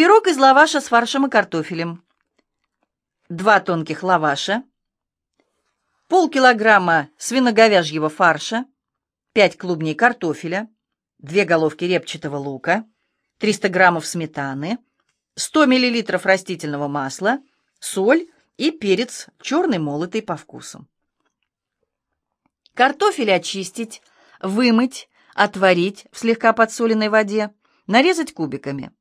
Пирог из лаваша с фаршем и картофелем. Два тонких лаваша. Полкилограмма свиноговяжьего фарша. 5 клубней картофеля. 2 головки репчатого лука. 300 граммов сметаны. 100 миллилитров растительного масла. Соль и перец черный молотый по вкусу. Картофель очистить, вымыть, отварить в слегка подсоленной воде, нарезать кубиками.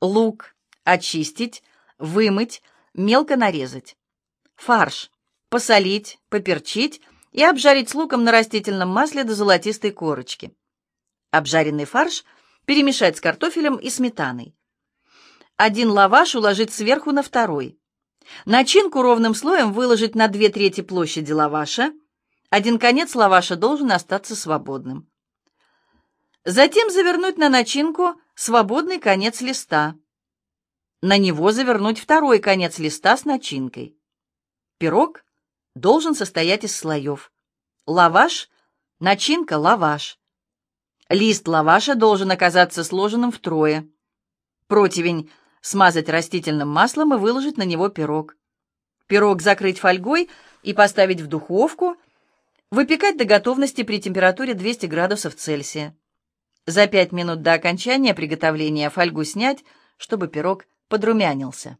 Лук очистить, вымыть, мелко нарезать. Фарш посолить, поперчить и обжарить с луком на растительном масле до золотистой корочки. Обжаренный фарш перемешать с картофелем и сметаной. Один лаваш уложить сверху на второй. Начинку ровным слоем выложить на две трети площади лаваша. Один конец лаваша должен остаться свободным. Затем завернуть на начинку свободный конец листа. На него завернуть второй конец листа с начинкой. Пирог должен состоять из слоев. Лаваш, начинка лаваш. Лист лаваша должен оказаться сложенным втрое. Противень смазать растительным маслом и выложить на него пирог. Пирог закрыть фольгой и поставить в духовку, выпекать до готовности при температуре 200 градусов Цельсия. За пять минут до окончания приготовления фольгу снять, чтобы пирог подрумянился.